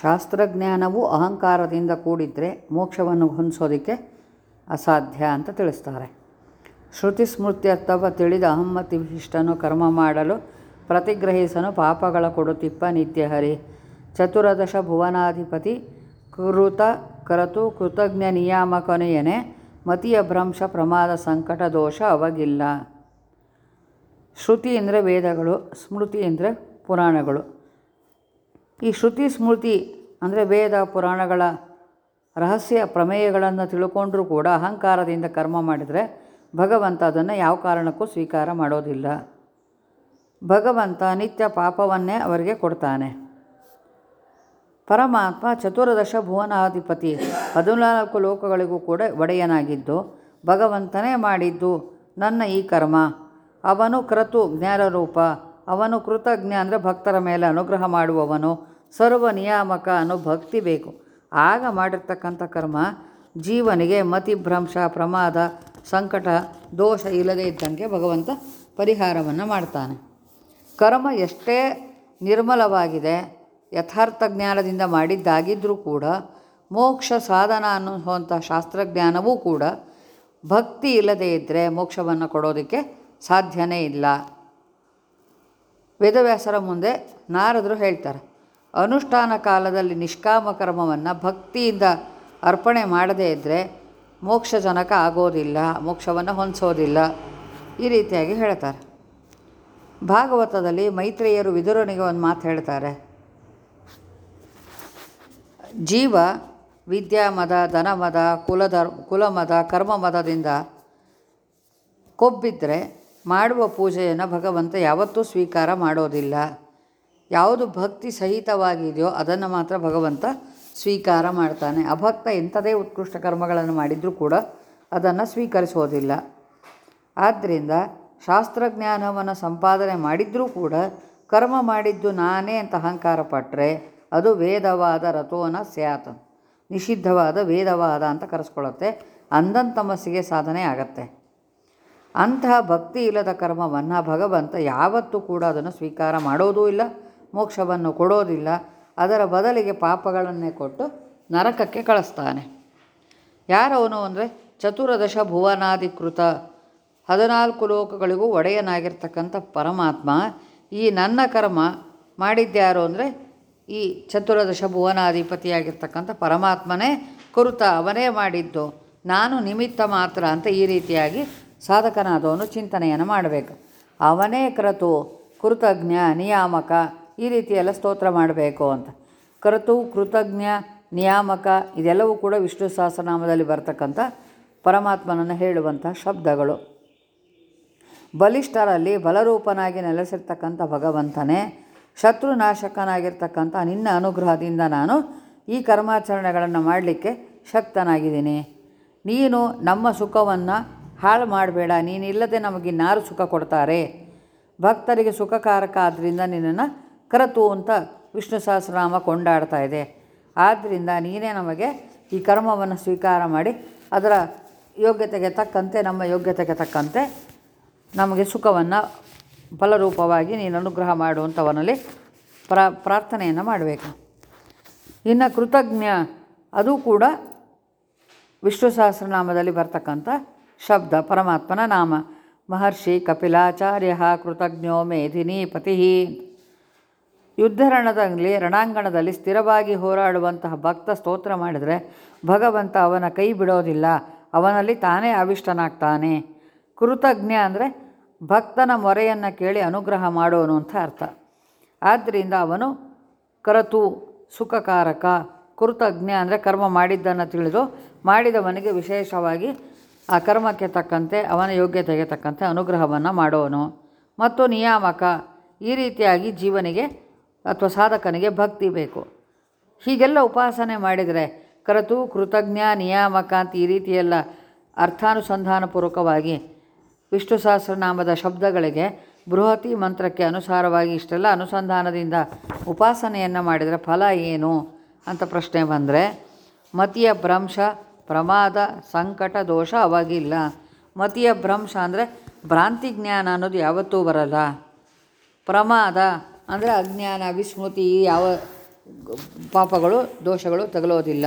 ಶಾಸ್ತ್ರಜ್ಞಾನವು ಅಹಂಕಾರದಿಂದ ಕೂಡಿದ್ರೆ ಮೋಕ್ಷವನ್ನು ಹೊಂದಿಸೋದಕ್ಕೆ ಅಸಾಧ್ಯ ಅಂತ ತಿಳಿಸ್ತಾರೆ. ಶ್ರುತಿ ಸ್ಮೃತಿ ಅಥವಾ ತಿಳಿದ ಅಹಮ್ಮತಿ ವಿಶಿಷ್ಟನು ಕರ್ಮ ಮಾಡಲು ಪ್ರತಿಗ್ರಹಿಸನು ಪಾಪಗಳ ಕೊಡುತಿಪ್ಪ ನಿತ್ಯಹರಿ ಚತುರದಶ ಭುವನಾಧಿಪತಿ ಕೃತ ಕರತು ಕೃತಜ್ಞ ನಿಯಾಮಕನೆಯನೆ ಮತಿಯ ಭ್ರಂಶ ಪ್ರಮಾದ ಸಂಕಟ ದೋಷ ಅವಗಿಲ್ಲ. ಶ್ರುತಿ ಅಂದರೆ ವೇದಗಳು ಸ್ಮೃತಿ ಅಂದರೆ ಪುರಾಣಗಳು ಈ ಶ್ರುತಿ ಸ್ಮೃತಿ ಅಂದರೆ ವೇದ ಪುರಾಣಗಳ ರಹಸ್ಯ ಪ್ರಮೇಯಗಳನ್ನು ತಿಳ್ಕೊಂಡ್ರೂ ಕೂಡ ಅಹಂಕಾರದಿಂದ ಕರ್ಮ ಮಾಡಿದರೆ ಭಗವಂತ ಅದನ್ನು ಯಾವ ಕಾರಣಕ್ಕೂ ಸ್ವೀಕಾರ ಮಾಡೋದಿಲ್ಲ. ಭಗವಂತ ನಿತ್ಯ ಪಾಪವನ್ನೇ ಅವರಿಗೆ ಕೊಡ್ತಾನೆ. ಪರಮಾತ್ಮ ಚತುರ್ದಶ ಭುವನಾಧಿಪತಿ ಹದಿನಾಲ್ಕು ಲೋಕಗಳಿಗೂ ಕೂಡ ಒಡೆಯನಾಗಿದ್ದು, ಭಗವಂತನೇ ಮಾಡಿದ್ದು ನನ್ನ ಈ ಕರ್ಮ. ಅವನು ಕ್ರತು ಜ್ಞಾನರೂಪ, ಅವನು ಕೃತಜ್ಞ ಅಂದರೆ ಭಕ್ತರ ಮೇಲೆ ಅನುಗ್ರಹ ಮಾಡುವವನು ಸರ್ವ ನಿಯಾಮಕ ಅನ್ನೋ ಭಕ್ತಿ ಬೇಕು. ಆಗ ಮಾಡಿರ್ತಕ್ಕಂಥ ಕರ್ಮ ಜೀವನಿಗೆ ಮತಿಭ್ರಂಶ ಪ್ರಮಾದ, ಸಂಕಟ, ದೋಷ ಇಲ್ಲದೇ ಇದ್ದಂಗೆ ಭಗವಂತ ಪರಿಹಾರವನ್ನು ಮಾಡ್ತಾನೆ. ಕರ್ಮ ಎಷ್ಟೇ ನಿರ್ಮಲವಾಗಿದೆ, ಯಥಾರ್ಥ ಜ್ಞಾನದಿಂದ ಮಾಡಿದ್ದಾಗಿದ್ದರೂ ಕೂಡ, ಮೋಕ್ಷ ಸಾಧನ ಅನ್ನುವಂಥ ಶಾಸ್ತ್ರಜ್ಞಾನವೂ ಕೂಡ ಭಕ್ತಿ ಇಲ್ಲದೇ ಇದ್ದರೆ ಮೋಕ್ಷವನ್ನು ಕೊಡೋದಕ್ಕೆ ಸಾಧ್ಯನೇ ಇಲ್ಲ. ವೇದವ್ಯಾಸರ ಮುಂದೆ ನಾರದರು ಹೇಳ್ತಾರೆ ಅನುಷ್ಠಾನ ಕಾಲದಲ್ಲಿ ನಿಷ್ಕಾಮ ಕರ್ಮವನ್ನು ಭಕ್ತಿಯಿಂದ ಅರ್ಪಣೆ ಮಾಡದೇ ಇದ್ದರೆ ಮೋಕ್ಷಜನಕ ಆಗೋದಿಲ್ಲ, ಮೋಕ್ಷವನ್ನು ಹೊಂದಿಸೋದಿಲ್ಲ. ಈ ರೀತಿಯಾಗಿ ಹೇಳ್ತಾರೆ. ಭಾಗವತದಲ್ಲಿ ಮೈತ್ರೇಯರು ವಿದುರನಿಗೆ ಒಂದು ಮಾತು ಹೇಳ್ತಾರೆ. ಜೀವ ವಿದ್ಯಾಮದ, ಧನಮದ, ಕುಲದ, ಕುಲಮದ, ಕರ್ಮಮದದಿಂದ ಕೊಬ್ಬಿದ್ರೆ ಮಾಡುವ ಪೂಜೆಯನ್ನು ಭಗವಂತ ಯಾವತ್ತೂ ಸ್ವೀಕಾರ ಮಾಡೋದಿಲ್ಲ. ಯಾವುದು ಭಕ್ತಿ ಸಹಿತವಾಗಿದೆಯೋ ಅದನ್ನು ಮಾತ್ರ ಭಗವಂತ ಸ್ವೀಕಾರ ಮಾಡ್ತಾನೆ. ಅಭಕ್ತ ಎಂಥದೇ ಉತ್ಕೃಷ್ಟ ಕರ್ಮಗಳನ್ನು ಮಾಡಿದರೂ ಕೂಡ ಅದನ್ನು ಸ್ವೀಕರಿಸೋದಿಲ್ಲ. ಆದ್ದರಿಂದ ಶಾಸ್ತ್ರಜ್ಞಾನವನ್ನು ಸಂಪಾದನೆ ಮಾಡಿದ್ರೂ ಕೂಡ ಕರ್ಮ ಮಾಡಿದ್ದು ನಾನೇ ಅಂತ ಅಹಂಕಾರ ಪಟ್ಟರೆ ಅದು ವೇದವಾದ ರಥೋನ ಸ್ಯಾತ್. ನಿಷಿದ್ಧವಾದ ವೇದವಾದ ಅಂತ ಕರೆಸ್ಕೊಳ್ಳುತ್ತೆ. ಅಂಧಂತಮಸ್ಸಿಗೆ ಸಾಧನೆ ಆಗತ್ತೆ. ಅಂತಹ ಭಕ್ತಿ ಇಲ್ಲದ ಕರ್ಮವನ್ನು ಭಗವಂತ ಯಾವತ್ತೂ ಕೂಡ ಅದನ್ನು ಸ್ವೀಕಾರ ಮಾಡೋದೂ ಇಲ್ಲ. ಮೋಕ್ಷವನ್ನು ಕೊಡೋದಿಲ್ಲ, ಅದರ ಬದಲಿಗೆ ಪಾಪಗಳನ್ನೇ ಕೊಟ್ಟು ನರಕಕ್ಕೆ ಕಳಿಸ್ತಾನೆ. ಯಾರವನು ಅಂದರೆ ಚತುರ್ದಶ ಭುವನಾಧಿಕೃತ. ಹದಿನಾಲ್ಕು ಲೋಕಗಳಿಗೂ ಒಡೆಯನಾಗಿರ್ತಕ್ಕಂಥ ಪರಮಾತ್ಮ ಈ ನನ್ನ ಕರ್ಮ ಮಾಡಿದ್ದ್ಯಾರು ಅಂದರೆ ಈ ಚತುರ್ದಶ ಭುವನಾಧಿಪತಿಯಾಗಿರ್ತಕ್ಕಂಥ ಪರಮಾತ್ಮನೇ ಕುರುತ ಅವನೇ ಮಾಡಿದ್ದು. ನಾನು ನಿಮಿತ್ತ ಮಾತ್ರ ಅಂತ ಈ ರೀತಿಯಾಗಿ ಸಾಧಕನಾದವನು ಚಿಂತನೆಯನ್ನು ಮಾಡಬೇಕು. ಅವನೇ ಕ್ರತು ಕೃತಜ್ಞ ನಿಯಾಮಕ ಈ ರೀತಿಯೆಲ್ಲ ಸ್ತೋತ್ರ ಮಾಡಬೇಕು ಅಂತ. ಕರ್ತು, ಕೃತಜ್ಞ, ನಿಯಾಮಕ, ಇದೆಲ್ಲವೂ ಕೂಡ ವಿಷ್ಣು ಸಹಸ್ರನಾಮದಲ್ಲಿ ಬರ್ತಕ್ಕಂಥ ಪರಮಾತ್ಮನನ್ನು ಹೇಳುವಂಥ ಶಬ್ದಗಳು. ಬಲಿಷ್ಠರಲ್ಲಿ ಬಲರೂಪನಾಗಿ ನೆಲೆಸಿರ್ತಕ್ಕಂಥ ಭಗವಂತನೇ, ಶತ್ರುನಾಶಕನಾಗಿರ್ತಕ್ಕಂಥ ನಿನ್ನ ಅನುಗ್ರಹದಿಂದ ನಾನು ಈ ಕರ್ಮಾಚರಣೆಗಳನ್ನು ಮಾಡಲಿಕ್ಕೆ ಶಕ್ತನಾಗಿದ್ದೀನಿ. ನೀನು ನಮ್ಮ ಸುಖವನ್ನು ಹಾಳು ಮಾಡಬೇಡ, ನೀನಿಲ್ಲದೆ ನಮಗೆ ನಮಗಿನ್ನಾರು ಸುಖ ಕೊಡ್ತಾರೆ. ಭಕ್ತರಿಗೆ ಸುಖಕಾರಕ ಆದ್ದರಿಂದ ನಿನ್ನನ್ನು ಕರತು ಅಂತ ವಿಷ್ಣು ಸಹಸ್ರನಾಮ ಕೊಂಡಾಡ್ತಾ ಇದೆ. ಆದ್ದರಿಂದ ನೀನೇ ನಮಗೆ ಈ ಕರ್ಮವನ್ನು ಸ್ವೀಕಾರ ಮಾಡಿ ಅದರ ಯೋಗ್ಯತೆಗೆ ತಕ್ಕಂತೆ, ನಮ್ಮ ಯೋಗ್ಯತೆಗೆ ತಕ್ಕಂತೆ ನಮಗೆ ಸುಖವನ್ನು ಫಲರೂಪವಾಗಿ ನೀನು ಅನುಗ್ರಹ ಮಾಡುವಂಥವನಲ್ಲಿ ಪ್ರ, ಪ್ರಾರ್ಥನೆಯನ್ನು ಮಾಡಬೇಕು. ಇನ್ನು ಕೃತಜ್ಞ ಅದು ಕೂಡ ವಿಷ್ಣು ಸಹಸ್ರನಾಮದಲ್ಲಿ ಬರ್ತಕ್ಕಂಥ ಶಬ್ದ, ಪರಮಾತ್ಮನ ನಾಮ. ಮಹರ್ಷಿ ಕಪಿಲಾಚಾರ್ಯ ಕೃತಜ್ಞೋ ಮೇಧಿನಿ ಪತಿ ಯುದ್ಧರಣದಲ್ಲಿ ರಣಾಂಗಣದಲ್ಲಿ ಸ್ಥಿರವಾಗಿ ಹೋರಾಡುವಂತಹ ಭಕ್ತ ಸ್ತೋತ್ರ ಮಾಡಿದರೆ ಭಗವಂತ ಅವನ ಕೈ ಬಿಡೋದಿಲ್ಲ, ಅವನಲ್ಲಿ ತಾನೇ ಅವಿಷ್ಟನಾಗ್ತಾನೆ. ಕೃತಜ್ಞ ಅಂದರೆ ಭಕ್ತನ ಮೊರೆಯನ್ನು ಕೇಳಿ ಅನುಗ್ರಹ ಮಾಡೋನು ಅಂತ ಅರ್ಥ. ಆದ್ದರಿಂದ ಅವನು ಕರತು, ಸುಖಕಾರಕ, ಕೃತಜ್ಞ ಅಂದರೆ ಕರ್ಮ ಮಾಡಿದ್ದನ್ನು ತಿಳಿದು ಮಾಡಿದವನಿಗೆ ವಿಶೇಷವಾಗಿ ಆ ಕರ್ಮಕ್ಕೆ ತಕ್ಕಂತೆ, ಅವನ ಯೋಗ್ಯತೆಗೆ ತಕ್ಕಂತೆ ಅನುಗ್ರಹವನ್ನು ಮಾಡೋನು. ಮತ್ತು ನಿಯಾಮಕ, ಈ ರೀತಿಯಾಗಿ ಜೀವನಿಗೆ ಅಥವಾ ಸಾಧಕನಿಗೆ ಭಕ್ತಿ ಬೇಕು. ಹೀಗೆಲ್ಲ ಉಪಾಸನೆ ಮಾಡಿದರೆ ಕರತು, ಕೃತಜ್ಞ, ನಿಯಾಮಕ ಅಂತ ಈ ರೀತಿಯೆಲ್ಲ ಅರ್ಥಾನುಸಂಧಾನಪೂರ್ವಕವಾಗಿ ವಿಷ್ಣು ಸಹಸ್ರನಾಮದ ಶಬ್ದಗಳಿಗೆ ಬೃಹತಿ ಮಂತ್ರಕ್ಕೆ ಅನುಸಾರವಾಗಿ ಇಷ್ಟೆಲ್ಲ ಅನುಸಂಧಾನದಿಂದ ಉಪಾಸನೆಯನ್ನು ಮಾಡಿದರೆ ಫಲ ಏನು ಅಂತ ಪ್ರಶ್ನೆ ಬಂದರೆ, ಮತಿಯ ಭ್ರಂಶ, ಪ್ರಮಾದ, ಸಂಕಟ, ದೋಷ ಅವಾಗಿಲ್ಲ. ಮತಿಯ ಭ್ರಂಶ ಅಂದರೆ ಭ್ರಾಂತಿ ಜ್ಞಾನ ಅನ್ನೋದು ಯಾವತ್ತೂ ಬರಲ್ಲ. ಪ್ರಮಾದ ಅಂದರೆ ಅಜ್ಞಾನ, ವಿಸ್ಮೃತಿ ಯಾವ ಪಾಪಗಳು, ದೋಷಗಳು ತಗಲೋದಿಲ್ಲ.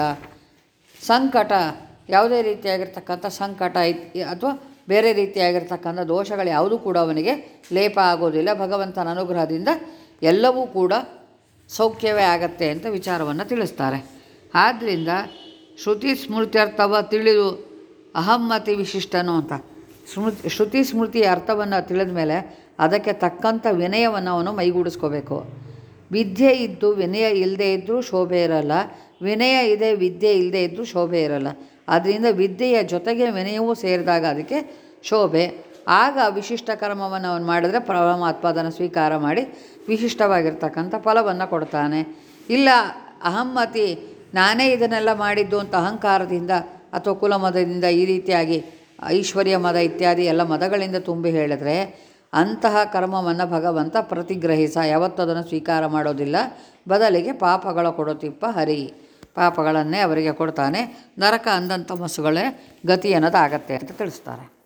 ಸಂಕಟ ಯಾವುದೇ ರೀತಿಯಾಗಿರ್ತಕ್ಕಂಥ ಸಂಕಟ ಅಥವಾ ಬೇರೆ ರೀತಿಯಾಗಿರ್ತಕ್ಕಂಥ ದೋಷಗಳು ಯಾವುದೂ ಕೂಡ ಅವನಿಗೆ ಲೇಪ ಆಗೋದಿಲ್ಲ. ಭಗವಂತನ ಅನುಗ್ರಹದಿಂದ ಎಲ್ಲವೂ ಕೂಡ ಸೌಖ್ಯವೇ ಆಗತ್ತೆ ಅಂತ ವಿಚಾರವನ್ನು ತಿಳಿಸ್ತಾರೆ. ಆದ್ದರಿಂದ ಶ್ರುತಿ ಸ್ಮೃತ್ಯರ್ಥವ ತಿಳಿದು ಅಹಮ್ಮತಿ ವಿಶಿಷ್ಟನು ಅಂತ. ಸ್ಮೃತಿ, ಶ್ರುತಿ ಸ್ಮೃತಿಯ ಅರ್ಥವನ್ನು ತಿಳಿದ ಮೇಲೆ ಅದಕ್ಕೆ ತಕ್ಕಂಥ ವಿನಯವನ್ನು ಅವನು ಮೈಗೂಡಿಸ್ಕೋಬೇಕು. ವಿದ್ಯೆ ಇದ್ದು ವಿನಯ ಇಲ್ಲದೆ ಇದ್ದರೂ ಶೋಭೆ ಇರಲ್ಲ. ವಿನಯ ಇದೆ, ವಿದ್ಯೆ ಇಲ್ಲದೆ ಇದ್ದರೂ ಶೋಭೆ ಇರಲ್ಲ. ಆದ್ದರಿಂದ ವಿದ್ಯೆಯ ಜೊತೆಗೆ ವಿನಯವೂ ಸೇರಿದಾಗ ಅದಕ್ಕೆ ಶೋಭೆ. ಆಗ ವಿಶಿಷ್ಟ ಕರ್ಮವನ್ನು ಅವನು ಮಾಡಿದ್ರೆ ಪರಮಾತ್ಮ ಸ್ವೀಕಾರ ಮಾಡಿ ವಿಶಿಷ್ಟವಾಗಿರ್ತಕ್ಕಂಥ ಫಲವನ್ನು ಕೊಡ್ತಾನೆ. ಇಲ್ಲ ಅಹಮ್ಮತಿ ನಾನೇ ಇದನ್ನೆಲ್ಲ ಮಾಡಿದ್ದು ಅಂತ ಅಹಂಕಾರದಿಂದ ಅಥವಾ ಕುಲಮದದಿಂದ ಈ ರೀತಿಯಾಗಿ ಐಶ್ವರ್ಯ ಮದ ಇತ್ಯಾದಿ ಎಲ್ಲ ಮದಗಳಿಂದ ತುಂಬಿ ಹೇಳಿದರೆ ಅಂತಹ ಕರ್ಮವನ್ನು ಭಗವಂತ ಪ್ರತಿಗ್ರಹಿಸ ಯಾವತ್ತೂ ಅದನ್ನು ಸ್ವೀಕಾರ ಮಾಡೋದಿಲ್ಲ. ಬದಲಿಗೆ ಪಾಪಗಳ ಕೊಡುತ್ತಿಪ್ಪ ಹರಿ. ಪಾಪಗಳನ್ನೇ ಅವರಿಗೆ ಕೊಡ್ತಾನೆ. ನರಕ ಅಂದಂಥ ಮಸುಗಳೇ ಗತಿ ಅನ್ನೋದಾಗತ್ತೆ ಅಂತ ತಿಳಿಸ್ತಾರೆ.